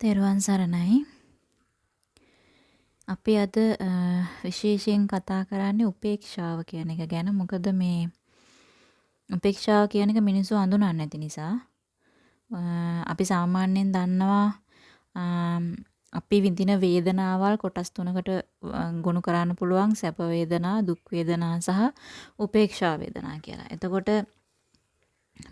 තෙරුවන් සරණයි. අපි අද විශේෂයෙන් කතා කරන්නේ උපේක්ෂාව කියන එක ගැන. මොකද මේ උපේක්ෂාව කියන එක මිනිස්සු හඳුනන්නේ නැති නිසා. අපි සාමාන්‍යයෙන් දන්නවා අපි විඳින වේදනාවල් කොටස් තුනකට ගොනු කරන්න පුළුවන් සැප වේදනා, දුක් වේදනා සහ උපේක්ෂා වේදනා කියලා. එතකොට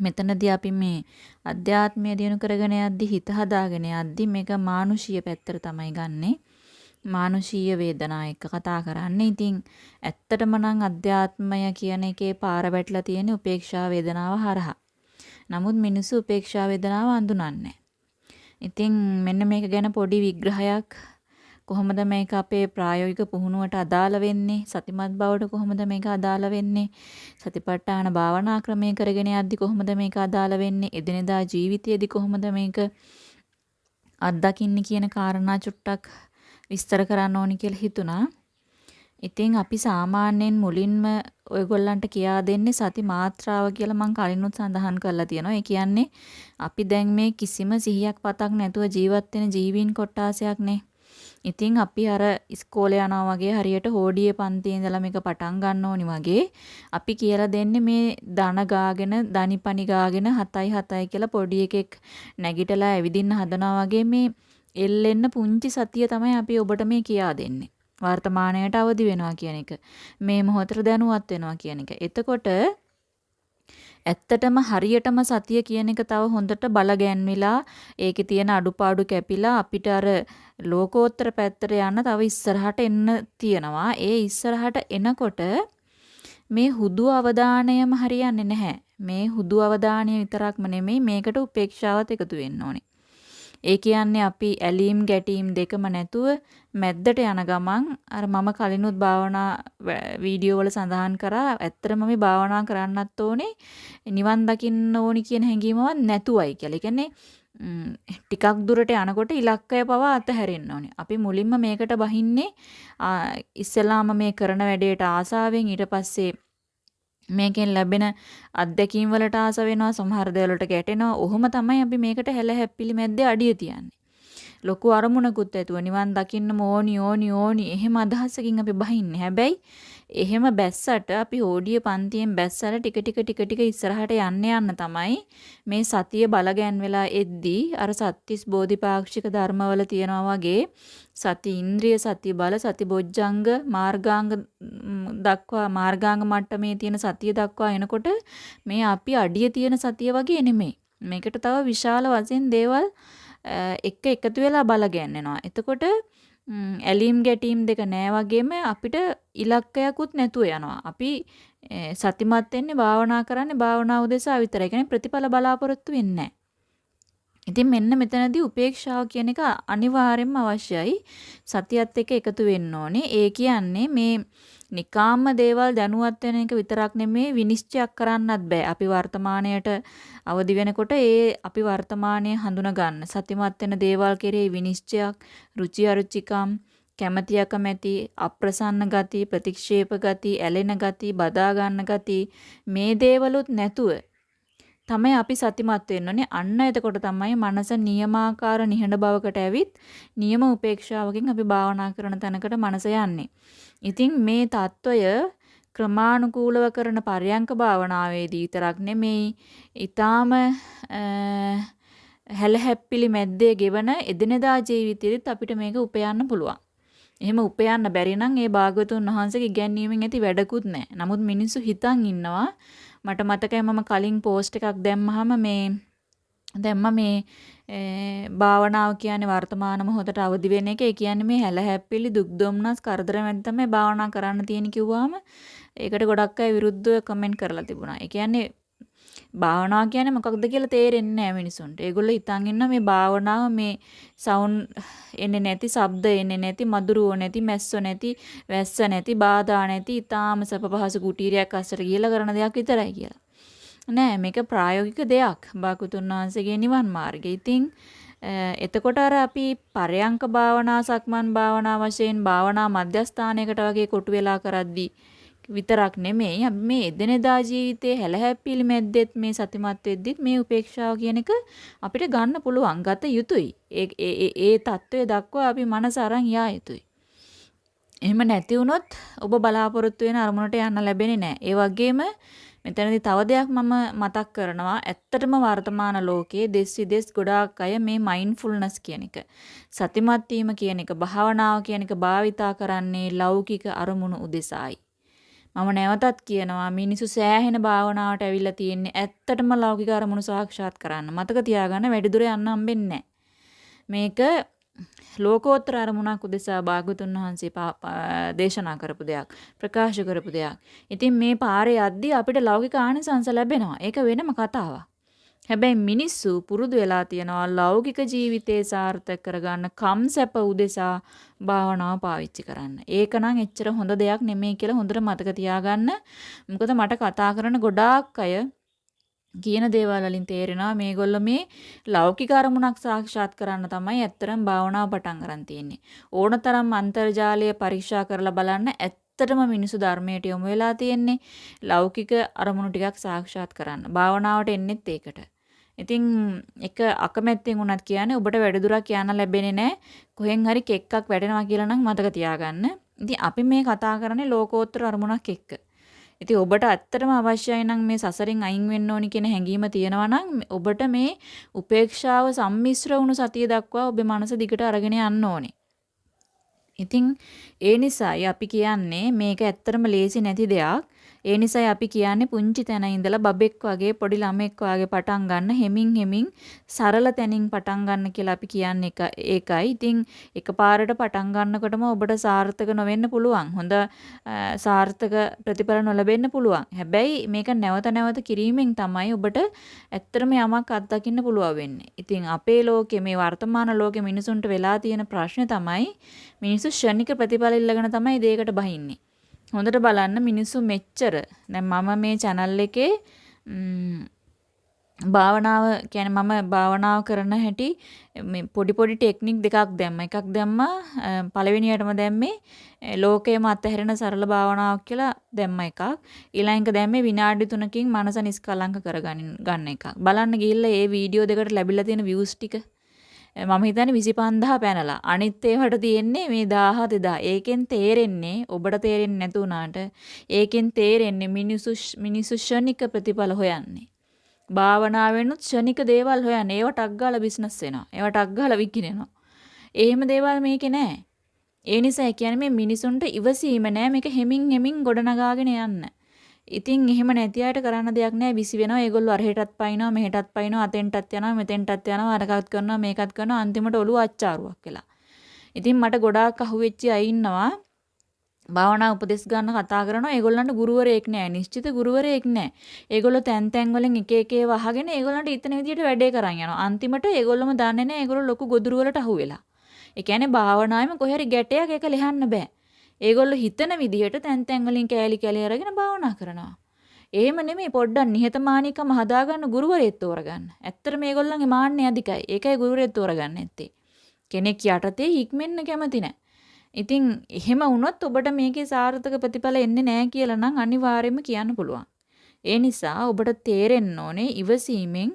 මෙතනදී අපි මේ අධ්‍යාත්මය දිනු කරගෙන යද්දි හිත හදාගෙන යද්දි මේක මානුෂීය පැත්තට තමයි ගන්නෙ. මානුෂීය වේදනා එක්ක කතා කරන්නේ. ඉතින් ඇත්තටම නම් අධ්‍යාත්මය කියන එකේ පාර වැටලා තියෙන උපේක්ෂා වේදනාව හරහා. නමුත් මිනිස්සු උපේක්ෂා වේදනාව අඳුනන්නේ ඉතින් මෙන්න මේක ගැන පොඩි විග්‍රහයක් කොහොමද මේක අපේ ප්‍රායෝගික පුහුණුවට අදාළ වෙන්නේ? සතිමත් බවට කොහොමද මේක අදාළ වෙන්නේ? සතිපට්ඨාන භාවනා ක්‍රමයේ කරගෙන යද්දි කොහොමද මේක අදාළ වෙන්නේ? එදිනෙදා ජීවිතයේදී කොහොමද මේක අත්දකින්නේ කියන කාරණා චුට්ටක් විස්තර කරන්න ඕනි කියලා හිතුණා. ඉතින් අපි සාමාන්‍යයෙන් මුලින්ම ඔයගොල්ලන්ට කියා දෙන්නේ සති මාත්‍රාව කියලා මම කලිනුත් සඳහන් කරලා තියෙනවා. ඒ කියන්නේ අපි දැන් මේ කිසිම සිහියක් පතක් නැතුව ජීවත් වෙන ජීවීන් කොට්ටාසයක් නේ. ඉතින් අපි අර ඉස්කෝලේ යනවා වගේ හරියට හෝඩියේ පන්තියේ ඉඳලා මේක පටන් ගන්න ඕනි වගේ අපි කියලා දෙන්නේ මේ ධන ගාගෙන දනිපනි ගාගෙන 7යි 7යි කියලා පොඩි එකෙක් නැගිටලා ඇවිදින්න හදනවා වගේ මේ එල්ලෙන්න පුංචි සතිය තමයි අපි ඔබට මේ කියා දෙන්නේ. වර්තමාණයට අවදි වෙනවා කියන එක. මේ මොහොතට දැනුවත් වෙනවා කියන එක. එතකොට ඇත්තටම හරියටම සතිය කියන එක තව හොඳට බල ගැන්විලා ඒකේ තියෙන අඩුපාඩු කැපිලා අපිට අර ලෝකෝත්තර පැත්තට යන්න තව ඉස්සරහට එන්න තියෙනවා. ඒ ඉස්සරහට එනකොට මේ හුදු අවධානයම හරියන්නේ නැහැ. මේ හුදු අවධානය විතරක්ම නෙමෙයි මේකට උපේක්ෂාවත් එකතු වෙන්න ඕනේ. ඒ කියන්නේ අපි ඇලීම් ගැටීම් දෙකම නැතුව මැද්දට යන ගමන් අර මම කලිනුත් භාවනා වීඩියෝ වල සඳහන් කරා ඇත්තටම මේ භාවනා කරන්නත් ඕනේ නිවන් දකින්න ඕනි කියන හැඟීමවත් නැතුවයි කියලා. ඒ කියන්නේ ටිකක් දුරට යනකොට ඉලක්කය පවා අතහැරෙන්න ඕනේ. අපි මුලින්ම මේකට බහින්නේ ඉස්සෙල්ලාම මේ කරන වැඩේට ආසාවෙන් ඊට පස්සේ මේකෙන් ලැබෙන අත්දැකීම් වලට ආස වෙනවා සමහර දේවල්ට ගැටෙනවා. ඔහොම තමයි අපි මේකට හැල හැප්පිලි මැද්දේ අඩිය තියන්නේ. ලොකු අරමුණකුත් ඇතුව නිවන් දකින්නම ඕනි ඕනි ඕනි එහෙම අදහසකින් අපි බහින්නේ. හැබැයි එහෙම බැස්සට අපි ඕඩිය පන්තියෙන් බැස්සට ටික ටික ටික ටික ඉස්සරහට යන්න යන්න තමයි මේ සතිය බලගැන් වෙලා එද්දී අර සත්‍තිස් බෝධිපාක්ෂික ධර්මවල තියනවා වගේ සති ඉන්ද්‍රිය සති බල සති බොජ්ජංග මාර්ගාංග දක්වා මාර්ගාංග මට්ටමේ තියෙන සතිය දක්වා එනකොට මේ අපි අඩිය තියෙන සතිය වගේ නෙමෙයි. මේකට තව විශාල වශයෙන් දේවල් එක එකතු වෙලා බල ගැන්වෙනවා. එතකොට ඇලීම් ගැටීම් දෙක නෑ වගේම අපිට ඉලක්කයක්වත් නැතුව යනවා. අපි සතිමත් වෙන්නේ භාවනා කරන්නේ භාවනාව උදෙසා විතරයි. කියන්නේ ප්‍රතිඵල බලාපොරොත්තු වෙන්නේ ඉතින් මෙන්න මෙතනදී උපේක්ෂාව කියන එක අනිවාර්යෙන්ම අවශ්‍යයි. සතියත් එක්ක එකතු වෙන්න ඕනේ. ඒ කියන්නේ මේ නිකාම්ම දේවල් දැනුවත් වෙන එක විතරක් නෙමේ විනිශ්චයක් කරන්නත් බෑ. අපි වර්තමාණයට අවදි වෙනකොට ඒ අපි වර්තමානයේ හඳුනා ගන්න සතිමත් වෙන දේවල් කෙරෙහි විනිශ්චයක්, රුචි අරුචිකම්, කැමැති අකමැති, අප්‍රසන්න ගති, ප්‍රතික්ෂේප ගති, ඇලෙන ගති, බදා ගන්න ගති මේ දේවලුත් නැතුව තමයි අපි සතිමත් වෙන්න ඕනේ. අන්න එතකොට තමයි මනස නියමාකාර නිහඬ බවකට ඇවිත් නියම උපේක්ෂාවකින් අපි භාවනා කරන තැනකට මනස යන්නේ. ඉතින් මේ తত্ত্বය ක්‍රමානුකූලව කරන පරයන්ක භාවනාවේදී විතරක් නෙමෙයි. ඊටාම හැලහැප්පිලි මැද්දේ ගෙවන එදිනෙදා ජීවිතෙදිත් අපිට මේක උපයන්න පුළුවන්. එහෙම උපයන්න බැරි නම් ඒ භාගතුන් වහන්සේගේ ඉගැන්වීමෙන් ඇති වැඩකුත් නැහැ. නමුත් මිනිස්සු හිතන් ඉන්නවා මට මතකයි මම කලින් පෝස්ට් එකක් දැම්මහම මේ දැම්ම මේ භාවනාව කියන්නේ වර්තමාන මොහොතට අවදි වෙන එක. ඒ කියන්නේ මේ හැල හැප්පිලි දුක් දුම්නස් කරදර මැද තමයි භාවනා කරන්න තියෙන කිව්වහම ඒකට ගොඩක් අය විරුද්ධව කමෙන්ට් කරලා තිබුණා. ඒ කියන්නේ භාවනාව කියන්නේ මොකක්ද කියලා තේරෙන්නේ නැහැ මිනිසුන්ට. ඒගොල්ලෝ හිතන් ඉන්න මේ භාවනාව මේ සවුන්ඩ් එන්නේ නැති, ශබ්ද එන්නේ නැති, මధుරෝ නැති, මැස්සෝ නැති, වැස්ස නැති, බාධා නැති, ඊටාම සප පහසු කුටීරයක් අස්සට ගිහලා කරන දෙයක් විතරයි කියලා. නෑ මේක ප්‍රායෝගික දෙයක්. බාකුතුන් වහන්සේගේ නිවන් මාර්ගය. ඉතින් එතකොට අර අපි පරයන්ක භාවනා සක්මන් භාවනා වශයෙන් භාවනා මධ්‍යස්ථානයකට වගේ කොටු වෙලා කරද්දී විතරක් නෙමෙයි අපි මේ එදිනෙදා ජීවිතයේ හැලහැප්පිලි මැද්දෙත් මේ සතිමත් වෙද්දිත් මේ උපේක්ෂාව කියන එක අපිට ගන්න පුළුවන් ගත යුතුයි. ඒ ඒ ඒ தত্ত্বය දක්වා අපි මනස අරන් යා යුතුයි. එහෙම නැති වුණොත් ඔබ බලාපොරොත්තු වෙන අරමුණට යන්න ලැබෙන්නේ නැහැ. ඒ වගේම මෙතනදී තව දෙයක් මම මතක් කරනවා. ඇත්තටම වර්තමාන ලෝකයේ දෙස් විදෙස් ගොඩාක් අය මේ මයින්ඩ්ෆුල්නස් කියන එක, සතිමත් වීම කියන එක, භාවනාව කියන එක භාවිතා කරන්නේ ලෞකික අරමුණු උදෙසායි. මම නැවතත් කියනවා මිනිසු සෑහෙන භාවනාවට ඇවිල්ලා තියෙන්නේ ඇත්තටම ලෞකික අරමුණු සාක්ෂාත් කරන්න. මතක තියාගන්න වැඩිදුර යන්න හම්බෙන්නේ මේක ලෝකෝත්තර අරමුණක් උදෙසා භාගතුන් වහන්සේ දේශනා කරපු දෙයක් ප්‍රකාශ කරපු දෙයක්. ඉතින් මේ පාරේ යද්දී අපිට ලෞකික ආනිසංස ලැබෙනවා. ඒක වෙනම කතාවක්. හැබැයි මිනිස්සු පුරුදු වෙලා තියනවා ලෞකික ජීවිතේ සාර්ථක කරගන්න කම්සැප උදෙසා භාවනාව පාවිච්චි කරන්න. ඒක නම් එච්චර හොඳ දෙයක් නෙමෙයි කියලා හොඳට මතක තියාගන්න. මොකද මට කතා කරන ගොඩාක් අය කියන දේවල් වලින් තේරෙනවා මේගොල්ලෝ මේ ලෞකික අරමුණක් සාක්ෂාත් කරන්න තමයි ඇත්තරම් භාවනාව පටන් ගන්න තියෙන්නේ. ඕනතරම් අන්තර්ජාලය පරීක්ෂා කරලා බලන්න ඇත්තටම මිනිසු ධර්මයට යොමු වෙලා තියෙන්නේ ලෞකික අරමුණු ටිකක් සාක්ෂාත් කරන්න. භාවනාවට එන්නෙත් ඒකට. ඉතින් එක අකමැත්තෙන් උනත් කියන්නේ ඔබට වැඩිදුරක් යන්න ලැබෙන්නේ නැහැ. කොහෙන් හරි කෙක්කක් වැටෙනවා කියලා නම් මතක තියාගන්න. ඉතින් අපි මේ කතා කරන්නේ ලෝකෝත්තර අරමුණක් එක්ක. ඉතින් ඔබට ඇත්තටම අවශ්‍යයි නම් මේ සසරින් අයින් වෙන්න ඕනි කියන හැඟීම තියෙනවා නම් ඔබට මේ උපේක්ෂාව සම්මිශ්‍ර වුණු සතිය දක්වා ඔබේ මනස දිගට අරගෙන යන්න ඕනේ. ඉතින් ඒ නිසායි අපි කියන්නේ මේක ඇත්තටම ලේසි නැති දෙයක්. ඒ නිසායි අපි කියන්නේ පුංචි තැන ඉඳලා බබෙක් වගේ පොඩි ළමෙක් වගේ පටන් ගන්න හෙමින් හෙමින් සරල තැනින් පටන් ගන්න කියලා අපි කියන්නේ ඒකයි. ඉතින් එකපාරට පටන් ගන්නකොටම ඔබට සාර්ථක නොවෙන්න පුළුවන්. හොඳ සාර්ථක ප්‍රතිඵල නොලැබෙන්න පුළුවන්. හැබැයි මේක නැවත නැවත කිරීමෙන් තමයි ඔබට ඇත්තටම යමක් අත්දකින්න පුළුවන් වෙන්නේ. ඉතින් අපේ ලෝකේ මේ වර්තමාන ලෝකේ මිනිසුන්ට වෙලා තියෙන ප්‍රශ්නේ තමයි මිනිස්සු ෂණික ප්‍රතිඵල ඉල්ලගෙන තමයි දේකට බහින්නේ. හොඳට බලන්න මිනිස්සු මෙච්චර දැන් මම මේ channel එකේ භාවනාව කියන්නේ මම භාවනාව කරන හැටි මේ පොඩි පොඩි ටෙක්නික් දෙකක් දැම්ම. එකක් දැම්මා පළවෙනියටම දැම්මේ ලෝකයේම අතහැරෙන සරල භාවනාවක් කියලා දැම්ම එකක්. ඊළඟ දැම්මේ විනාඩි 3කින් මනස නිස්කලංක කරගන්න ගන්න එකක්. බලන්න ගිහිල්ලා මේ වීඩියෝ දෙකට ලැබිලා තියෙන views ටික මම හිතන්නේ 25000 පැනලා. අනිත් ඒවට තියෙන්නේ මේ 1000 2000. ඒකෙන් තේරෙන්නේ ඔබට තේරෙන්නේ නැතු උනාට ඒකෙන් තේරෙන්නේ මිනිසු මිනිසු ෂණික ප්‍රතිඵල හොයන්නේ. භාවනාවෙනුත් ෂණික දේවල් හොයන්නේ. ඒවට අග්ගාලා බිස්නස් වෙනවා. ඒවට අග්ගාලා විකිනෙනවා. එහෙම දේවල් මේකේ නැහැ. ඒ නිසා කියන්නේ මේ මිනිසුන්ට ඉවසීම නැහැ මේක හෙමින් හෙමින් ගොඩනගාගෙන යන්න. ඉතින් එහෙම නැති අයට කරන්න දෙයක් නැහැ. විසි වෙනවා. ඒගොල්ලෝ අරහෙටත් පයින්නවා, මෙහෙටත් පයින්නවා, අතෙන්ටත් යනවා, මෙතෙන්ටත් යනවා, අරකත් කරනවා, මේකත් කරනවා. අන්තිමට ඔළුව අච්චාරුවක් වෙලා. ඉතින් මට ගොඩාක් අහුවෙච්ච අය ඉන්නවා. භාවනා උපදෙස් ගන්න කතා කරනවා. ඒගොල්ලන්ට ගුරුවරයෙක් නැහැ. නිශ්චිත ගුරුවරයෙක් නැහැ. ඒගොල්ලෝ තැන් තැන් වලින් එක එක ඒවා අහගෙන ඒගොල්ලන්ට ඉතන විදියට වැඩේ කරන් යනවා. අන්තිමට ඒගොල්ලොම දන්නේ නැහැ ඒගොල්ලෝ ලොකු ගොදුරු වලට අහුවෙලා. ඒ කියන්නේ භාවනාවෙම කොහේ හරි ගැටයක් එක ලියන්න බෑ. ඒගොල්ලෝ හිතන විදිහට තැන් තැන් වලින් කෑලි කෑලි අරගෙන භාවනා කරනවා. එහෙම නෙමෙයි පොඩ්ඩක් නිහතමානීකම හදාගන්න ගුරුවරයෙක් තෝරගන්න. ඇත්තට මේගොල්ලන්ගේ මාන්නේ අධිකයි. ඒකයි ගුරුවරයෙක් තෝරගන්න ඇත්තේ. කෙනෙක් යටතේ හික්මෙන්න කැමති නැහැ. ඉතින් එහෙම වුණොත් ඔබට මේකේ සාර්ථක ප්‍රතිඵල එන්නේ නැහැ කියලා නම් අනිවාර්යයෙන්ම කියන්න පුළුවන්. ඒ නිසා ඔබට තේරෙන්න ඕනේ ඉවසීමෙන්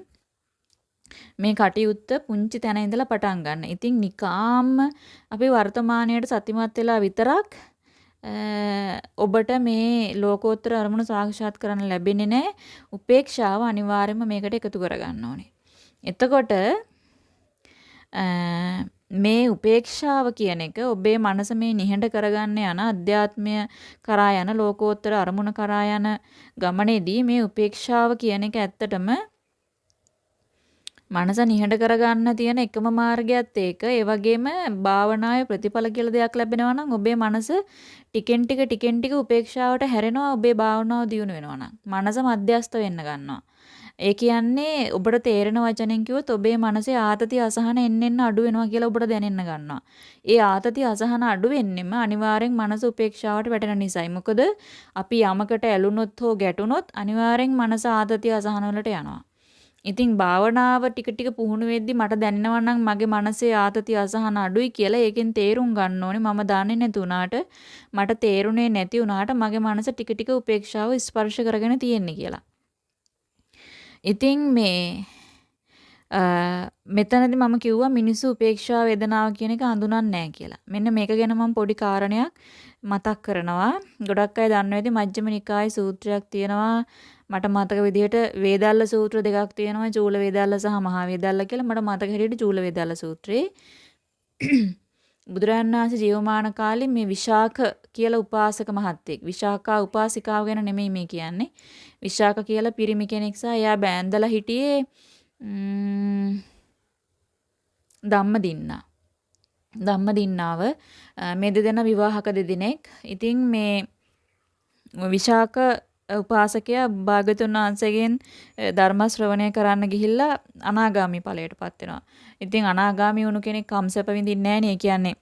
මේ කටයුත්ත පුංචි තැන ඉඳලා පටන් ගන්න. ඉතින් නිකාම්ම අපි වර්තමානයේ සතිමත් වෙලා විතරක් ඔබට මේ ලෝකෝත්තර අරමුණු සාක්ෂාත් කරන්න ලැබෙන්නේ නැහැ. උපේක්ෂාව අනිවාර්යයෙන්ම මේකට එකතු කරගන්න ඕනේ. එතකොට මේ උපේක්ෂාව කියන එක ඔබේ මනස මේ නිහඬ කරගන්න යන අධ්‍යාත්මය කරා යන ලෝකෝත්තර අරමුණ කරා යන ගමනේදී මේ උපේක්ෂාව කියන එක ඇත්තටම මනස නිහඬ කරගන්න තියෙන එකම මාර්ගයත් ඒක. ඒ වගේම භාවනාවේ ප්‍රතිඵල කියලා දෙයක් ලැබෙනවා නම් ඔබේ මනස ටිකෙන් ටික ටිකෙන් ටික උපේක්ෂාවට හැරෙනවා ඔබේ භාවනාව දියුණු වෙනවා නම්. මනස මධ්‍යස්ත වෙන්න ගන්නවා. ඒ කියන්නේ ඔබට තේරෙන වචනෙන් කිව්වොත් ඔබේ මනසේ ආතති අසහන එන්න එන්න අඩු වෙනවා කියලා ඔබට දැනෙන්න ගන්නවා. ඒ ආතති අසහන අඩු වෙන්නෙම අනිවාර්යෙන් මනස උපේක්ෂාවට වැටෙන නිසායි. මොකද අපි යමකට ඇලුනොත් හෝ ගැටුනොත් අනිවාර්යෙන් මනස ආතති අසහන වලට යනවා. ඉතින් භාවනාව ටික ටික පුහුණු වෙද්දි මට දැනෙනවා නම් මගේ මනසේ ආතති අසහන අඩුයි කියලා ඒකෙන් තේරුම් ගන්න ඕනේ මම දන්නේ නැති වුණාට මට තේරුනේ නැති වුණාට මගේ මනස ටික ටික උපේක්ෂාව ස්පර්ශ කරගෙන තියෙන්නේ කියලා. ඉතින් මේ මෙතනදී මම කිව්වා මිනිස්සු උපේක්ෂා වේදනාව කියන එක හඳුනන්නේ නැහැ කියලා. මෙන්න මේක ගැන මම පොඩි කාරණයක් මතක් කරනවා. ගොඩක් අය දන්න වෙදී මජ්ක්‍ධිම නිකායේ සූත්‍රයක් තියෙනවා. මට මතක විදිහට වේදල්ල සූත්‍ර දෙකක් තියෙනවා. චූල වේදල්ල සහ මහා වේදල්ල කියලා. මට මතක හැටියට චූල වේදල්ල සූත්‍රේ බුදුරජාණන් වහන්සේ ජීවමාන කාලේ මේ විශාඛ කියලා උපාසක මහත්තයෙක් විශාඛා උපාසිකාව ගැන නෙමෙයි මේ කියන්නේ විශාඛ කියලා පිරිමි කෙනෙක් සහ එයා බෑන්දලා හිටියේ ධම්මදින්නා. ධම්මදින්නාව මේ දෙදෙනා විවාහක දෙදෙනෙක්. ඉතින් මේ විශාක උපාසකයා භාගතුන් වහන්සේගෙන් ධර්ම ශ්‍රවණය කරන්න ගිහිල්ලා අනාගාමි ඵලයටපත් වෙනවා. ඉතින් අනාගාමි වුණු කෙනෙක් කම්සප විඳින්නේ නැහැ නේ කියන්නේ.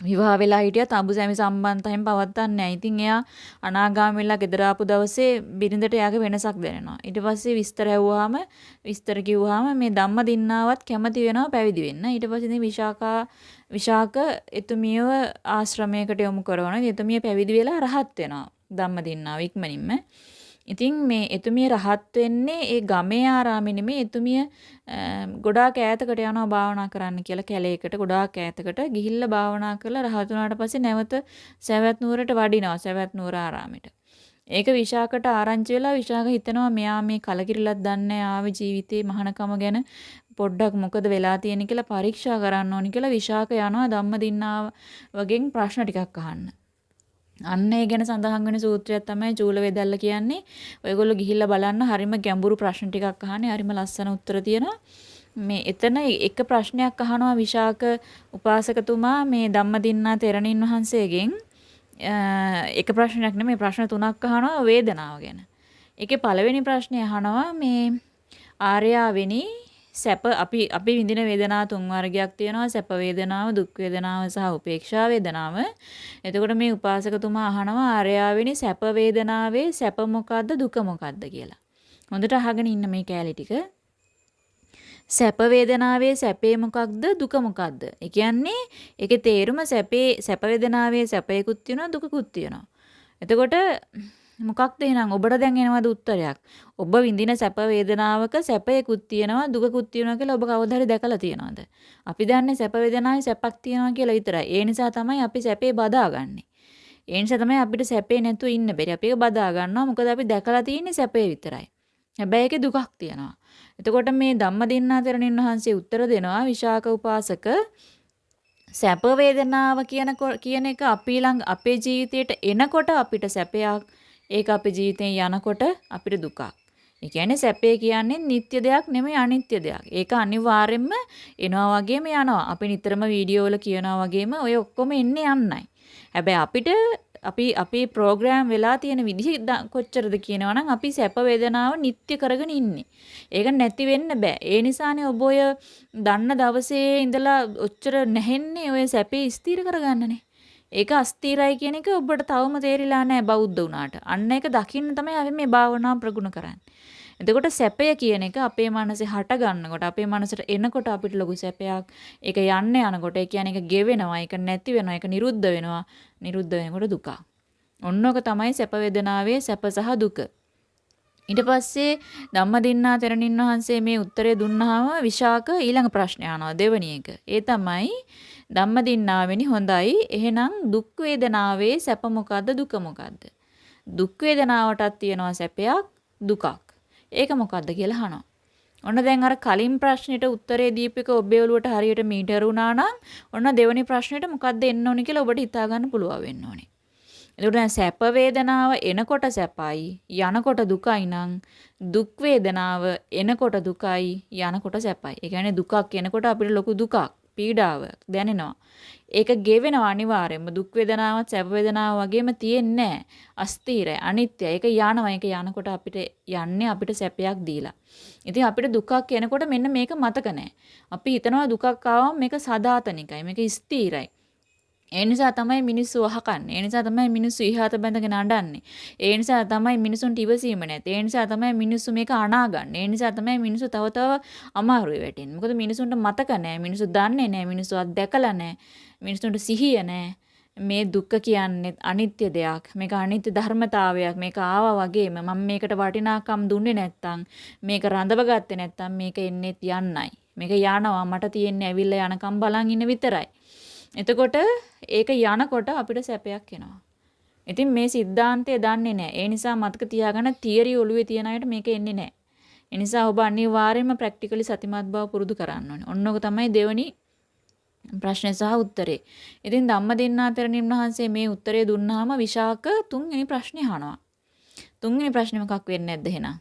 විවාහ වෙලා හිටියත් අඹුසැමි සම්බන්ධයෙන් පවත්න්නේ නැහැ. ඉතින් එයා අනාගාමී වෙලා ගෙදර ආපු දවසේ බිරිඳට එයාගේ වෙනසක් දැනෙනවා. ඊට පස්සේ විස්තර ඇහුවාම විස්තර කිව්වාම මේ ධම්ම දින්නාවත් කැමති වෙනවා පැවිදි වෙන්න. ඊට පස්සේ ඉතින් විශාකා විශාක එතුමියව ආශ්‍රමයකට යොමු කරනවා. එතුමිය පැවිදි වෙලා රහත් වෙනවා. ධම්ම දින්නාව ඉක්මනින්ම. ඉතින් මේ එතුමිය රහත් වෙන්නේ ඒ ගමේ ආරාමේ නෙමෙයි එතුමිය ගොඩාක් ඈතකට යනවා භාවනා කරන්න කියලා කැලේකට ගොඩාක් ඈතකට ගිහිල්ලා භාවනා කරලා රහත් වුණාට පස්සේ නැවත සවැත් නුවරට වඩිනවා සවැත් නුවර ආරාමෙට. ඒක විශාකට ආරංචි වෙලා විශාක හිතනවා මෙයා මේ කලකිරිලක් දන්නේ ආවේ ජීවිතේ මහානකම ගැන පොඩ්ඩක් මොකද වෙලා තියෙන්නේ කියලා පරීක්ෂා කරන්න ඕනි කියලා විශාක යනවා ධම්මදින්නා වගේ ප්‍රශ්න ටිකක් අහන්න. අන්න ඒ ගැන සඳහන් වෙන සූත්‍රයක් තමයි චූල වේදල්ල කියන්නේ. ඔයගොල්ලෝ ගිහිල්ලා බලන්න හරිම ගැඹුරු ප්‍රශ්න ටිකක් අහන්නේ. හරිම ලස්සන උත්තර තියෙනවා. මේ එතන එක ප්‍රශ්නයක් අහනවා විශාක උපාසකතුමා මේ ධම්මදින්නා තෙරණින් වහන්සේගෙන් එක ප්‍රශ්නයක් නෙමෙයි ප්‍රශ්න තුනක් අහනවා වේදනාව ගැන. ඒකේ පළවෙනි ප්‍රශ්නේ අහනවා මේ ආර්යාවෙනි සැප අපි අපි විඳින වේදනා තුන් වර්ගයක් තියෙනවා සැප වේදනාව දුක් වේදනාව සහ උපේක්ෂා වේදනාව. එතකොට මේ උපාසකතුමා අහනවා ආර්යාවෙනි සැප වේදනාවේ සැප මොකද්ද දුක මොකද්ද කියලා. හොඳට අහගෙන ඉන්න මේ කෑලි ටික. සැප වේදනාවේ සැපේ මොකක්ද දුක මොකක්ද? ඒ කියන්නේ ඒකේ තේරුම සැපේ සැප වේදනාවේ සැපේකුත් තියෙනවා දුකකුත් තියෙනවා. එතකොට මොකක්ද එහෙනම් ඔබට දැන් එනවද උත්තරයක්? ඔබ විඳින සැප වේදනාවක සැපයකුත් තියෙනවා දුකකුත් තියෙනවා කියලා ඔබ කවදා හරි දැකලා තියෙනවද? අපි දන්නේ සැප වේදනාවේ සැපක් තියෙනවා කියලා විතරයි. ඒ නිසා තමයි අපි සැපේ බදාගන්නේ. ඒ නිසා තමයි අපිට සැපේ නැතුව ඉන්න බැරි. අපි ඒක බදා ගන්නවා. මොකද අපි දැකලා තියෙන්නේ සැපේ විතරයි. හැබැයි ඒකේ දුකක් තියෙනවා. එතකොට මේ ධම්මදින්නා තෙරණින් වහන්සේ උත්තර දෙනවා විශාක උපාසක සැප වේදනාව කියන කියන එක අපි ළඟ අපේ ජීවිතයට එනකොට අපිට සැපයක් ඒක අපේ ජීවිතේ යනකොට අපිට දුකක්. ඒ කියන්නේ සැපේ කියන්නේ නිත්‍ය දෙයක් නෙමෙයි අනිත්‍ය දෙයක්. ඒක අනිවාර්යෙන්ම එනවා වගේම යනවා. අපි නිතරම වීඩියෝ වල කියනවා වගේම ඔය ඔක්කොම එන්නේ යන්නයි. හැබැයි අපිට අපි අපේ ප්‍රෝග්‍රෑම් වෙලා තියෙන විදිහ කොච්චරද කියනවා නම් අපි සැප වේදනාව නිත්‍ය කරගෙන ඉන්නේ. ඒක නැති වෙන්න බෑ. ඒ නිසානේ ඔබ ඔය දන්න දවසේ ඉඳලා ඔච්චර නැහෙන්නේ ඔය සැපේ ස්ථිර කරගන්නනේ. ඒක අස්තිරයි කියන එක ඔබට තවම තේරිලා නැහැ බෞද්ධ වුණාට. අන්න ඒක දකින්න තමයි අපි මේ භාවනාව ප්‍රගුණ කරන්නේ. එතකොට සැපය කියන එක අපේ මනසේ හට ගන්නකොට අපේ මනසට එනකොට අපිට ලොකු සැපයක්. ඒක යන්න යනකොට ඒ කියන්නේ ඒක ගෙවෙනවා, ඒක නැති වෙනවා, ඒක නිරුද්ධ වෙනවා. නිරුද්ධ වෙනකොට දුක. ඔන්නෝක තමයි සැප වේදනාවේ සැප සහ දුක. ඊට පස්සේ ධම්මදින්නා තෙරණින් වහන්සේ මේ උත්තරය දුන්නාම විශාක ඊළඟ ප්‍රශ්නය අහනවා දෙවැනි එක. ඒ තමයි ධම්මදින්නාවෙනි හොඳයි. එහෙනම් දුක් වේදනාවේ සැප මොකද්ද දුක මොකද්ද? දුක් වේදනාවටත් තියෙනවා සැපයක් දුකක්. ඒක මොකද්ද කියලා අහනවා. ඔන්න දැන් අර කලින් ප්‍රශ්නෙට උත්තරේ දීපික ඔබේ ඔළුවට හරියට මීටර වුණා නම් ඔන්න දෙවෙනි ප්‍රශ්නෙට මොකද්ද එන්න ඕනි කියලා ඔබට හිතා ගන්න පුළුවන් වෙන්න ඕනේ. එතකොට දැන් සැප වේදනාව එනකොට සැපයි යනකොට දුකයි නම් දුක් වේදනාව එනකොට දුකයි යනකොට සැපයි. ඒ කියන්නේ දුකක් එනකොට අපිට ලොකු දුකක් පීඩාවක් දැනෙනවා. ඒක ගෙවෙනවා අනිවාර්යයෙන්ම දුක් වේදනාවත් සැප වේදනාව වගේම තියෙන්නේ නැහැ. අස්තිරයි අනිත්‍යයි. ඒක යනවා. ඒක යනකොට අපිට යන්නේ අපිට සැපයක් දීලා. ඉතින් අපිට දුකක් එනකොට මෙන්න මේක මතක නැහැ. අපි හිතනවා දුකක් ආවම මේක සදාතනිකයි. මේක ස්ථිරයි. ඒ නිසා තමයි මිනිස්සු අහකන්නේ. ඒ නිසා තමයි මිනිස්සු ඉහත බැඳගෙන අඬන්නේ. ඒ නිසා තමයි මිනිසුන්ට ඉවසීම නැත්තේ. ඒ නිසා තමයි මිනිස්සු මේක අනාගන්නේ. ඒ නිසා තමයි මිනිස්සු තව තව අමාරුවේ වැටෙන්නේ. මොකද මිනිසුන්ට මතක නැහැ. මිනිස්සු දන්නේ නැහැ. මිනිස්සු අත්දැකලා නැහැ. මිනිසුන්ට සිහිය නැහැ. මේ දුක්ඛ කියන්නේ අනිත්‍ය දෙයක්. මේක අනිත්‍ය ධර්මතාවයක්. මේක ආවා වගේම මම මේකට වටිනාකම් දුන්නේ නැත්තම් මේක රඳව ගත්තේ නැත්තම් මේක එන්නේ යන්නයි. මේක යනවා මට තියෙන්නේ ඇවිල්ලා යනකම් බලන් ඉන්න විතරයි. එතකොට ඒක යනකොට අපිට සැපයක් එනවා. ඉතින් මේ સિદ્ધාන්තය දන්නේ නැහැ. ඒ නිසා මතක තියාගන්න තියරි ඔළුවේ තියන අයට මේක එන්නේ නැහැ. ඒ නිසා ඔබ අනිවාර්යයෙන්ම ප්‍රැක්ටිකලි සතිමත් බව පුරුදු කරන්න ඕනේ. ඔන්නෝග තමයි දෙවනි ප්‍රශ්නේ සහ උත්තරේ. ඉතින් ධම්මදින්නාතරණින් වහන්සේ මේ උත්තරේ දුන්නාම විශාක තුන්වෙනි ප්‍රශ්නේ අහනවා. තුන්වෙනි ප්‍රශ්නේ මොකක් වෙන්නේ නැද්ද එහෙනම්?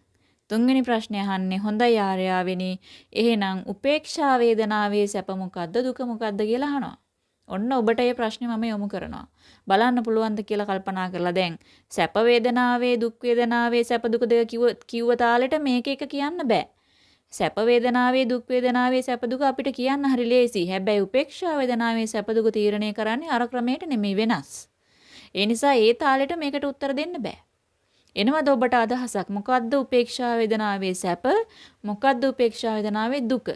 තුන්වෙනි ප්‍රශ්නේ අහන්නේ හොඳයි ආර්යාවෙනි. එහෙනම් උපේක්ෂා වේදනාවේ සැප මොකද්ද දුක මොකද්ද කියලා අහනවා. ඔන්න ඔබට මේ ප්‍රශ්නේ මම යොමු කරනවා. බලන්න පුළුවන්ද කියලා කල්පනා කරලා දැන් සැප වේදනාවේ දුක් වේදනාවේ සැප දුක දෙක කිව්ව කිව්ව තාලෙට මේක එක කියන්න බෑ. සැප වේදනාවේ දුක් වේදනාවේ සැප දුක අපිට කියන්න හරි ලේසි. හැබැයි උපේක්ෂා වේදනාවේ සැප දුක තීරණය කරන්නේ අර ක්‍රමයට නෙමෙයි වෙනස්. ඒ නිසා ඒ තාලෙට මේකට උත්තර දෙන්න බෑ. එනවද ඔබට අදහසක් මොකද්ද උපේක්ෂා වේදනාවේ සැප මොකද්ද උපේක්ෂා වේදනාවේ දුක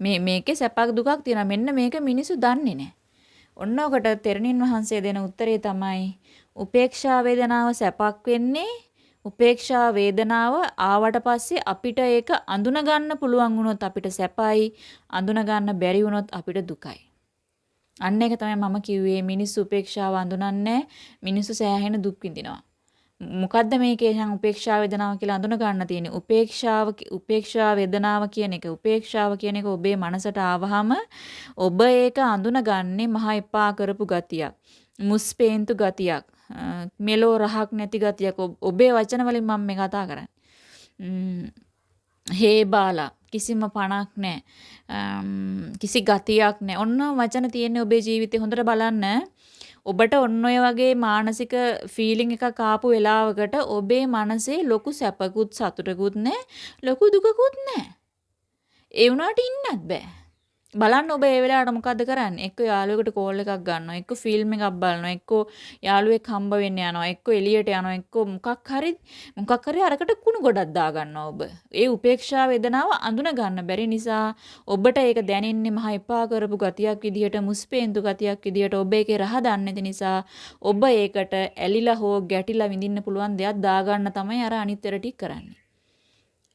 මේ මේකේ සැපක් දුකක් තියෙනවා. මෙන්න මේක මිනිස්සු දන්නේ නැහැ. ඔන්න ඔකට තෙරණින් වහන්සේ දෙන උත්තරේ තමයි උපේක්ෂා වේදනාව සැපක් වෙන්නේ උපේක්ෂා වේදනාව ආවට පස්සේ අපිට ඒක අඳුන ගන්න පුළුවන් වුණොත් අපිට සැපයි අඳුන ගන්න බැරි වුණොත් අපිට දුකයි. අන්න ඒක තමයි මම කිව්වේ මිනිස්සු උපේක්ෂාව අඳුනන්නේ මිනිස්සු සෑහෙන දුක් විඳිනවා. මොකද්ද මේකේ දැන් උපේක්ෂා වේදනාව කියලා අඳුන ගන්න තියෙන්නේ. උපේක්ෂාව උපේක්ෂා වේදනාව කියන එක උපේක්ෂාව කියන එක ඔබේ මනසට ආවහම ඔබ ඒක අඳුනගන්නේ මහා එපා කරපු ගතියක්. මුස්පේන්තු ගතියක්. මෙලෝ රහක් නැති ගතියක්. ඔබේ වචන වලින් මම මේ කතා කරන්නේ. හේ බාලා කිසිම පණක් නැහැ. කිසි ගතියක් නැහැ. ඔන්න වචන තියෙන්නේ ඔබේ ජීවිතේ හොඳට බලන්න. ඔබට ඔන්න ඔය වගේ මානසික ෆීලිං එකක් ආපු වෙලාවකට ඔබේ මනසේ ලොකු සැපකුත් සතුටකුත් නැහැ ලොකු දුකකුත් නැහැ. ඒ වුණාට ඉන්නත් බෑ. බලන්න ඔබ ඒ වෙලාවට මොකද්ද කරන්නේ? එක්ක යාළුවෙකුට කෝල් එකක් ගන්නවා, එක්ක ෆිල්ම් එකක් බලනවා, එක්ක යාළුවෙක් හම්බ වෙන්න යනවා, එක්ක එළියට යනවා, එක්ක මොකක් හරි මොකක් හරි අරකට කුණු ගොඩක් දා ගන්නවා ඔබ. ඒ උපේක්ෂා වේදනාව අඳුන ගන්න බැරි නිසා ඔබට ඒක දැනෙන්නේ මහා එපා කරපු ගතියක් විදිහට, මුස්පේන්තු ගතියක් විදිහට ඔබ ඒකේ රහ දන්නේ නැති නිසා ඔබ ඒකට ඇලිලා හෝ ගැටිලා විඳින්න පුළුවන් දෙයක් දා ගන්න තමයි අර අනිත්තර ටික කරන්නේ.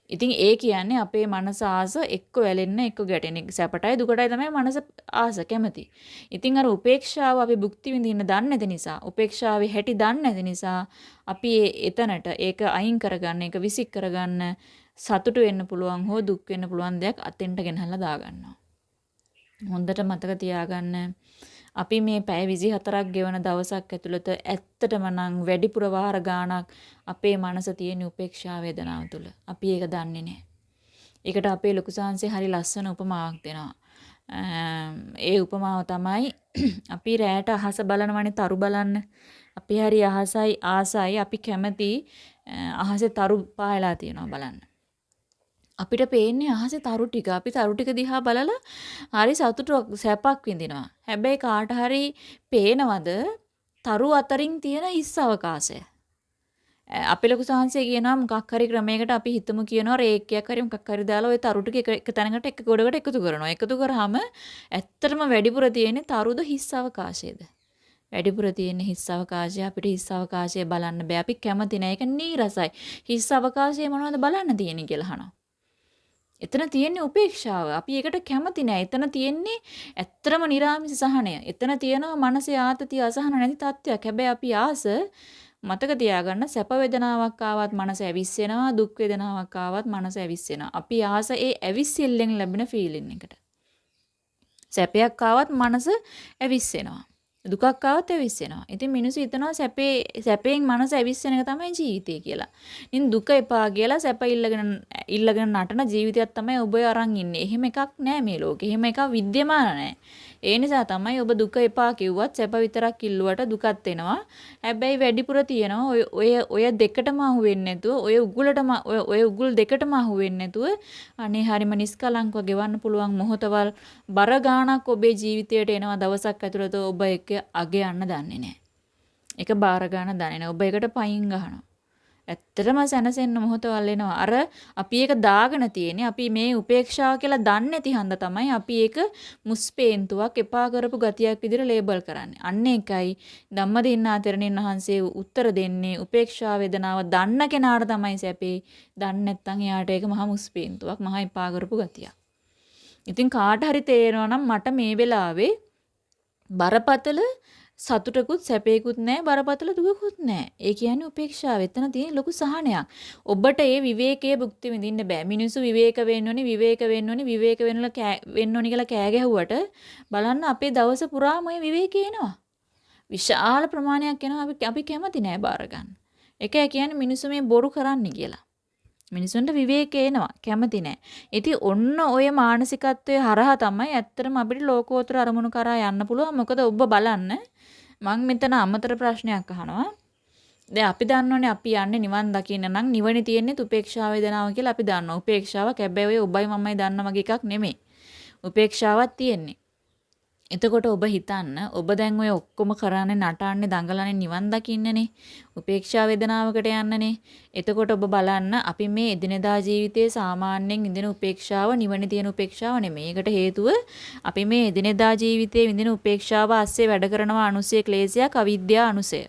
ඉතින් ඒ කියන්නේ අපේ මනස ආස එක්ක වැලෙන්න එක්ක ගැටෙන සැපටයි දුකටයි තමයි මනස ආස කැමති. ඉතින් අර උපේක්ෂාව අපි භුක්ති විඳින්න දන්නේ නැති නිසා, උපේක්ෂාවේ හැටි දන්නේ නැති නිසා අපි එතනට ඒක අයින් කරගන්න, ඒක විසික් කරගන්න සතුටු වෙන්න පුළුවන් හෝ දුක් වෙන්න පුළුවන් දෙයක් අතෙන්ට ගෙනහලා දාගන්නවා. හොඳට මතක තියාගන්න අපි මේ පැය 24ක් ගෙවන දවසක් ඇතුළත ඇත්තටම නම් වැඩිපුර වාර ගාණක් අපේ මනස තියෙන උපේක්ෂා වේදනාව තුළ. අපි ඒක දන්නේ නැහැ. ඒකට අපේ ලොකු සාංශේ හරි ලස්සන උපමාවක් දෙනවා. ඒ උපමාව තමයි අපි රැයට අහස බලනවනේ තරු බලන්න. අපි හරි අහසයි ආසයි අපි කැමති අහසේ තරු පායලා තියෙනවා බලන්න. අපිට පේන්නේ අහසේ තරු ටික. අපි තරු ටික දිහා බලලා හරි සතුටක් සැපක් විඳිනවා. හැබැයි කාට හරි පේනවද තරු අතරින් තියෙන හිස් අවකාශය? අපි ලොකු සංහසේ කියනවා මොකක් හරි ක්‍රමයකට අපි හිතමු කියනවා රේඛයක් හරි මොකක් හරි දාලා ওই තරු ටික එක තැනකට එක ගොඩකට එකතු කරනවා. එකතු කරාම ඇත්තටම වැඩිපුර තියෙන්නේ තරුද හිස් අවකාශයේද? වැඩිපුර තියෙන හිස් අවකාශය අපිට හිස් අවකාශය බලන්න බෑ. අපි කැමති නෑ. ඒක නීරසයි. හිස් අවකාශයේ මොනවද බලන්න තියෙන්නේ කියලා අහනවා. එතන තියෙන්නේ උපේක්ෂාව. අපි ඒකට කැමති නෑ. එතන තියෙන්නේ ඇත්තරම නිර්ාමිස සහනය. එතන තියෙනවා මනසේ ආතතිය අසහන නැති තත්ත්වයක්. හැබැයි අපි ආස මතක තියාගන්න සැප වේදනාවක් ආවත් මනස ඇවිස්සෙනවා දුක් වේදනාවක් ආවත් මනස ඇවිස්සෙනවා. අපි ආස ඒ ඇවිස්සෙල්ලෙන් ලැබෙන ෆීලින් එකට. සැපයක් ආවත් මනස ඇවිස්සෙනවා. දුකක් ආවත් ඇවිස්සෙනවා. ඉතින් මිනිස්සු හිතනවා සැපේ සැපෙන් මනස ඇවිස්සෙන එක තමයි ජීවිතය කියලා. ඉතින් දුක එපා කියලා සැප ඉල්ලගෙන ඉල්ලගෙන නටන ජීවිතයක් තමයි ඔබ අරන් ඉන්නේ. එහෙම එකක් නෑ මේ ලෝකේ. එහෙම එකක් විද්‍යමාන නෑ. ඒ නිසා තමයි ඔබ දුක එපා කිව්වත් සැප විතරක් ඉල්ලුවට දුකත් එනවා. හැබැයි වැඩිපුර තියෙනවා ඔය ඔය ඔය දෙකටම අහු වෙන්නේ නැතුව ඔය උගුලටම ඔය උගුල් දෙකටම අහු වෙන්නේ නැතුව අනේ හරිම නිස්කලංකව ගෙවන්න පුළුවන් මොහොතවල් බර ගාණක් ඔබේ ජීවිතයට එනවා දවසක් ඇතුළත ඔබ එක අගේ යන්න දන්නේ නැහැ. ඒක බාර ගන්න දන්නේ නැහැ. ඔබ ඒකට පයින් ගහනවා. ඇත්තටම සැනසෙන්න මොහොතවල් එනවා. අර අපි ඒක දාගෙන තියෙන්නේ අපි මේ උපේක්ෂාව කියලා දන්නේ නැති හන්ද තමයි අපි ඒක මුස්පේන්තුවක් එපා කරපු ගතියක් විදිහට ලේබල් කරන්නේ. අන්න ඒකයි ධම්මදින්නා තෙරණින් වහන්සේ උත්තර දෙන්නේ උපේක්ෂා වේදනාව දන්න කෙනාට තමයි සැපේ. දන්නේ නැත්නම් එයාට ඒක මහා මුස්පේන්තුවක් මහා එපා කරපු ගතියක්. ඉතින් කාට හරි තේරෙනවා නම් මට මේ වෙලාවේ බරපතල සතුටකුත් සැපේකුත් නැහැ බරපතල දුකකුත් නැහැ. ඒ කියන්නේ උපේක්ෂාව. එතන තියෙන ලොකු සහනයක්. ඔබට ඒ විවේකයේ භුක්ති විඳින්න බෑ. මිනිස්සු විවේක වෙන්න ඕනේ, විවේක වෙන්න ඕනේ, විවේක වෙන්න වෙන්න ඕනේ කියලා කෑ ගැහුවට බලන්න අපේ දවස පුරාම ওই විවේකේ එනවා. විශාල ප්‍රමාණයක් එනවා අපි අපි කැමති නෑ බාර ගන්න. ඒක කියන්නේ මිනිස්සු මේ බොරු කරන්නේ කියලා. මිනිසුන්ට විවේකේ එනවා කැමති නෑ. ඉතින් ඔන්න ඔය මානසිකත්වයේ හරහා තමයි ඇත්තටම අපිට ලෝකෝත්තර අරමුණු කරා යන්න පුළුවන්. මොකද ඔබ බලන්න මං මෙතන අමතර ප්‍රශ්නයක් අහනවා. දැන් අපි දන්නෝනේ අපි යන්නේ නිවන් දකින්න නම් නිවනේ තියෙන්නේ උපේක්ෂා වේදනාව කියලා අපි දන්නවා. උපේක්ෂාවක් හැබැයි ඔය ඔබයි මමයි දන්න වගේ එකක් නෙමෙයි. උපේක්ෂාවක් තියෙන්නේ. එතකොට ඔබ හිතන්න ඔබ දැන් ඔය ඔක්කොම කරන්නේ නටන්නේ දඟලන්නේ නිවන් දකින්නනේ. උපේක්ෂා වේදනාවකට යන්නනේ. එතකොට ඔබ බලන්න අපි මේ එදිනෙදා ජීවිතයේ සාමාන්‍යයෙන් ඉඳින උපේක්ෂාව නිවනේ තියෙන උපේක්ෂාව නෙමෙයි. ඒකට හේතුව අපි මේ එදිනෙදා ජීවිතයේ විඳින උපේක්ෂාව අස්සේ වැඩ කරනවා අනුසය ක්ලේශයක් අවිද්‍යා අනුසය.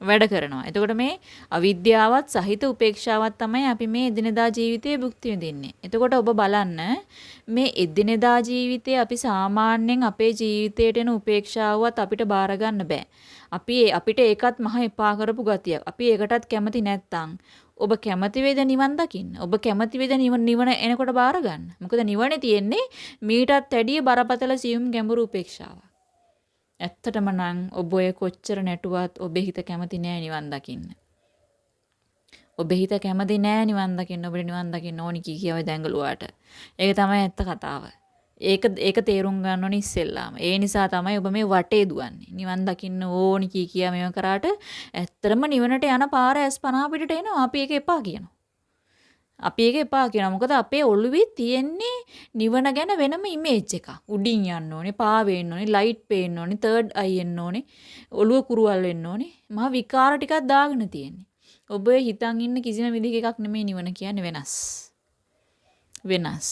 වැඩ කරනවා. එතකොට මේ අවිද්‍යාවත් සහිත උපේක්ෂාවත් තමයි අපි මේ එදිනෙදා ජීවිතයේ භුක්ති විඳින්නේ. එතකොට ඔබ බලන්න මේ එදිනෙදා ජීවිතයේ අපි සාමාන්‍යයෙන් අපේ ජීවිතයට එන උපේක්ෂාවවත් අපිට බාර ගන්න බෑ. අපි අපිට ඒකත් මහ එපා කරපු ගතියක්. අපි ඒකටත් කැමති නැත්තම් ඔබ කැමති වේද නිවන් දකින්න? ඔබ කැමති වේද නිවන එනකොට බාර ගන්න? මොකද නිවනේ තියෙන්නේ මීටත් වැඩිය බරපතල සියුම් ගැඹුරු උපේක්ෂාවක්. ඇත්තටම නම් ඔබ ඔය කොච්චර නැටුවත් ඔබේ හිත කැමති නෑ නිවන් දකින්න. ඔබේ හිත කැමති නෑ නිවන් දකින්න ඔබට නිවන් දකින්න ඕනි කී කියව දැඟලුවාට. ඒක තමයි ඇත්ත කතාව. ඒක ඒක තේරුම් ගන්න ඕනි ඉස්සෙල්ලාම. ඒ නිසා තමයි ඔබ මේ වටේ දුවන්නේ. නිවන් දකින්න ඕනි කී කියා මේව කරාට ඇත්තටම නිවනට යන පාර ඇස් පනා පිටට එනවා. අපි ඒක එපා කියනවා. අපි ඒක එපා කියනවා. මොකද අපේ ඔළුවේ තියෙන්නේ නිවන ගැන වෙනම ඉමේජ් එකක්. උඩින් යන්න ඕනේ, පා වෙන්න ඕනේ, ලයිට් පේන්න ඕනේ, තර්ඩ් අයි එන්න ඕනේ, ඔළුව කුරුවල් වෙන්න ඕනේ. මහා විකාර ටිකක් දාගෙන තියෙන්නේ. ඔබ හිතන් ඉන්න කිසිම විදිහක එකක් නෙමෙයි නිවන කියන්නේ වෙනස්. වෙනස්.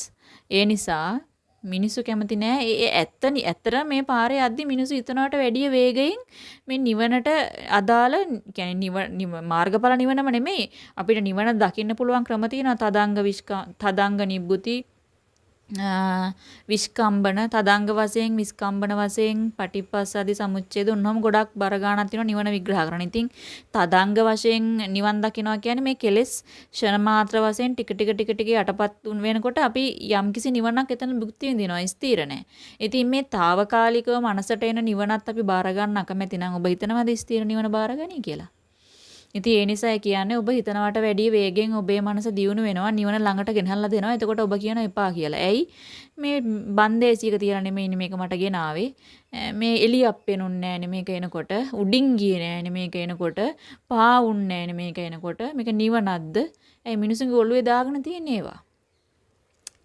ඒ නිසා මිනිස්සු කැමති නෑ. ඒ ඇත්තනි ඇත්තට මේ පාරේ යද්දි මිනිස්සු හිතනවට වැඩිය වේගයෙන් මේ නිවනට අදාළ කියන්නේ මාර්ගඵල නිවනම නෙමෙයි. අපිට නිවන දකින්න පුළුවන් ක්‍රම තියෙනවා. තදංග විස්ක තදංග නිබ්බුති විස්කම්බන තදංග වශයෙන් විස්කම්බන වශයෙන් පටිපස්සාදි සමුච්ඡේද උන්නම ගොඩක් බර ගන්නක් තියෙනවා නිවන විග්‍රහ කරන. ඉතින් තදංග වශයෙන් නිවන් දකින්නවා කියන්නේ මේ කෙලෙස් ෂණ මාත්‍ර වශයෙන් ටික ටික ටික ටික යටපත් වෙනකොට අපි යම්කිසි නිවනක් එතන භුක්ති විඳිනවා ස්ථිර නැහැ. ඉතින් මේ తాවකාලිකව මනසට එන නිවනත් අපි බාර ගන්න අකමැති නම් ඔබ හිතනවාද ස්ථිර නිවන බාරගනි කියලා? ඉතින් ඒ නිසා කියන්නේ ඔබ හිතනවට වැඩිය වේගෙන් ඔබේ මනස දියුණු වෙනවා නිවන ළඟට ගෙනහල්ලා දෙනවා. එතකොට ඔබ කියන එපා කියලා. ඇයි? මේ බන්දේසියක තියලා නෙමෙයි මේක මට ගෙනාවේ. මේ එළියක් පෙනුන්නේ නෑනේ මේක එනකොට. උඩින් ගියේ නෑනේ මේක එනකොට. පාවුන්නේ නෑනේ මේක එනකොට. මේක නිවනක්ද? ඇයි මිනිසුන්ගේ ඔළුවේ දාගෙන තියෙන ඒවා?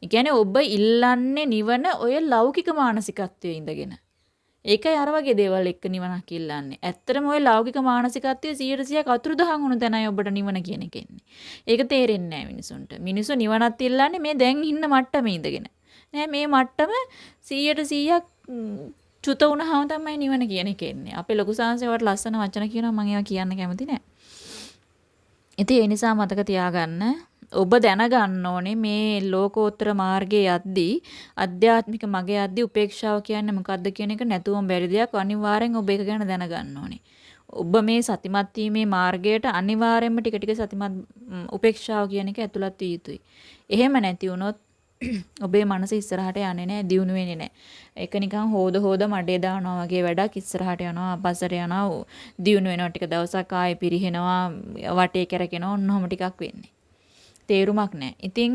ඒ කියන්නේ ඔබ ඉල්ලන්නේ නිවන ඔය ලෞකික මානසිකත්වයේ ඉඳගෙන. ඒකයි අර වගේ දේවල් එක්ක නිවනක් ඉල්ලන්නේ. ඇත්තටම ওই ලෞකික මානසිකත්වයේ 100%ක් අතුරුදහන් වුණු තැනයි ඔබට නිවන කියන එක එන්නේ. ඒක තේරෙන්නේ නැහැ මිනිසුන්ට. මිනිස්සු නිවනත් ඉල්ලන්නේ මේ දැන් ඉන්න මට්ටමේ ඉඳගෙන. නෑ මේ මට්ටම 100%ක් චුත වුණාම තමයි නිවන කියන එක එන්නේ. අපේ ලොකු සංසයවට ලස්සන වචන කියනවා මම ඒවා කියන්න කැමති නෑ. ඉතින් ඒ නිසා මතක තියාගන්න ඔබ දැනගන්න ඕනේ මේ ලෝකෝත්තර මාර්ගයේ යද්දී අධ්‍යාත්මික මගේ යද්දී උපේක්ෂාව කියන්නේ මොකක්ද කියන එක නැතුවම බැරි දෙයක් අනිවාර්යෙන් ඔබ ඒක ගැන දැනගන්න ඕනේ. ඔබ මේ සතිමත් වීමේ මාර්ගයට අනිවාර්යයෙන්ම ටික ටික සතිමත් උපේක්ෂාව කියන එක ඇතුළත් විය යුතුයි. එහෙම නැති වුණොත් ඔබේ මනස ඉස්සරහට යන්නේ නැහැ, දියුණු වෙන්නේ නැහැ. ඒක නිකන් හොද හොද මඩේ දානවා වගේ වැඩක් ඉස්සරහට යනවා, පස්සට යනවා, දියුණු වෙනවා ටික දවසක් ආයෙ පිරිහෙනවා, වටේ කැරකෙනවා, ඔන්නෝම ටිකක් වෙන්නේ. තේරුමක් නැහැ. ඉතින්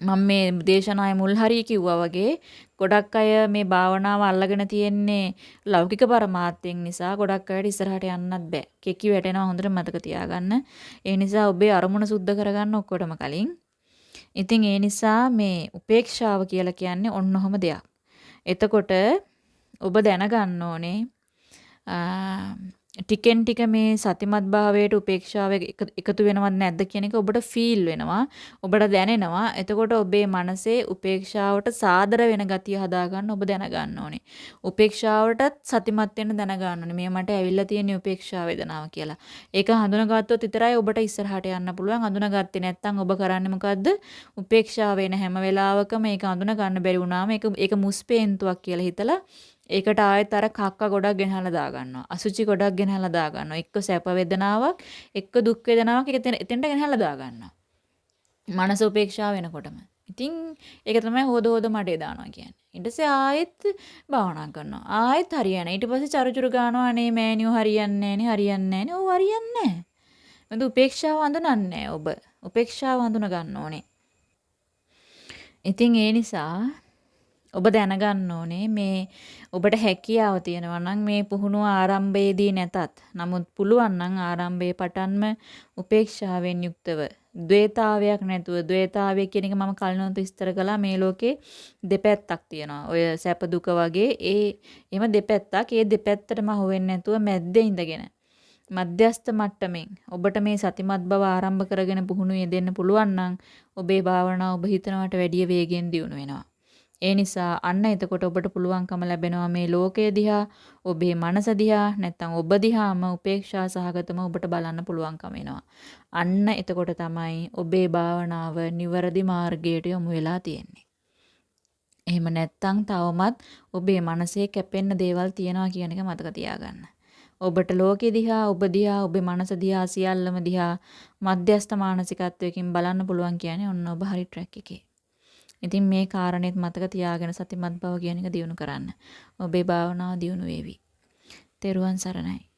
මම මේ දේශනාවේ මුල් හරිය කිව්වා වගේ ගොඩක් අය මේ භාවනාව අල්ලගෙන තියෙන්නේ ලෞකික પરමාර්ථයෙන් නිසා ගොඩක් අයට ඉස්සරහට යන්නත් බෑ. කෙකි වැටෙනවා හොඳට මතක තියාගන්න. ඒ නිසා ඔබේ අරමුණ සුද්ධ කරගන්න ඔක්කොටම කලින්. ඉතින් ඒ නිසා මේ උපේක්ෂාව කියලා කියන්නේ ඔන්නෝම දෙයක්. එතකොට ඔබ දැනගන්න ඕනේ ටිකෙන් ටික මේ සතිමත් භාවයට උපේක්ෂාව එකතු වෙනවද නැද්ද කියන එක ඔබට ෆීල් වෙනවා. ඔබට දැනෙනවා. එතකොට ඔබේ මනසේ උපේක්ෂාවට සාදර වෙන ගතිය හදාගන්න ඔබ දැනගන්න ඕනේ. උපේක්ෂාවටත් සතිමත් වෙන්න දැනගන්න ඕනේ. මේ මට ඇවිල්ලා තියෙන උපේක්ෂා වේදනාව කියලා. ඒක හඳුනාගත්තොත් විතරයි ඔබට ඉස්සරහට යන්න පුළුවන්. හඳුනාගත්තේ නැත්නම් ඔබ කරන්නේ මොකද්ද? උපේක්ෂාව වෙන හැම වෙලාවකම මේක හඳුනා ගන්න බැරි වුණාම ඒක ඒක මුස්පේන්තුවක් කියලා හිතලා ඒකට ආයෙත් අර කක්ක ගොඩක් ගෙනහලා දාගන්නවා. අසුචි ගොඩක් ගෙනහලා දාගන්නවා. එක්ක සැප වේදනාවක්, එක්ක දුක් වේදනාවක් එක එතෙන්ට ගෙනහලා දාගන්නවා. මනස උපේක්ෂා වෙනකොටම. ඉතින් ඒක තමයි හොද හොද මඩේ දානවා කියන්නේ. ඊට පස්සේ ආයෙත් භාවනා කරනවා. ආයෙත් හරියන්නේ. ඊට පස්සේ චරුචරු ගන්නවා. අනේ මෑනියෝ හරියන්නේ නැහනේ, හරියන්නේ නැහනේ. ඔව් හරියන්නේ නැහැ. මොකද උපේක්ෂාව හඳුනන්නේ ඔබ. උපේක්ෂාව හඳුන ගන්න ඕනේ. ඉතින් ඒ නිසා ඔබ දැනගන්න ඕනේ මේ ඔබට හැකියාව තියෙනවා නම් මේ පුහුණුව ආරම්භයේදී නැතත් නමුත් පුළුවන් නම් ආරම්භයේ පටන්ම උපේක්ෂාවෙන් යුක්තව ද්වේතාවයක් නැතුව ද්වේතාවය කියන එක මම කලිනුත් විස්තර කළා මේ ලෝකේ දෙපැත්තක් තියෙනවා. ඔය සැප දුක වගේ ඒ එහෙම දෙපැත්තක්. ඒ දෙපැත්තටම අහු වෙන්නේ නැතුව මැද්දේ ඉඳගෙන මධ්‍යස්ත මට්ටමින් ඔබට මේ සතිමත් බව ආරම්භ කරගෙන පුහුණු යෙදෙන්න පුළුවන් නම් ඔබේ භාවනාව ඔබ හිතනවට වැඩිය වේගෙන් දියුණු වෙනවා. ඒ නිසා අන්න එතකොට ඔබට පුළුවන්කම ලැබෙනවා මේ ලෝකය දිහා, ඔබේ මනස දිහා, නැත්නම් ඔබ දිහාම උපේක්ෂා සහගතම ඔබට බලන්න පුළුවන්කම එනවා. අන්න එතකොට තමයි ඔබේ භාවනාව නිවැරදි මාර්ගයට යොමු වෙලා තියෙන්නේ. එහෙම නැත්නම් තවමත් ඔබේ මනසේ කැපෙන්න දේවල් තියෙනවා කියන එක මතක තියාගන්න. ඔබට ලෝකෙ දිහා, ඔබ දිහා, ඔබේ මනස දිහා සියල්ලම දිහා මධ්‍යස්ථ මානසිකත්වයකින් බලන්න පුළුවන් කියන්නේ ඔන්න ඔබ හරි ට්‍රැක් එකේ. ඉතින් මේ කාරණේත් මතක තියාගෙන සතිමත් බව කියන එක දියුණු කරන්න. ඔබේ භාවනාව දියුණු වේවි. තෙරුවන් සරණයි.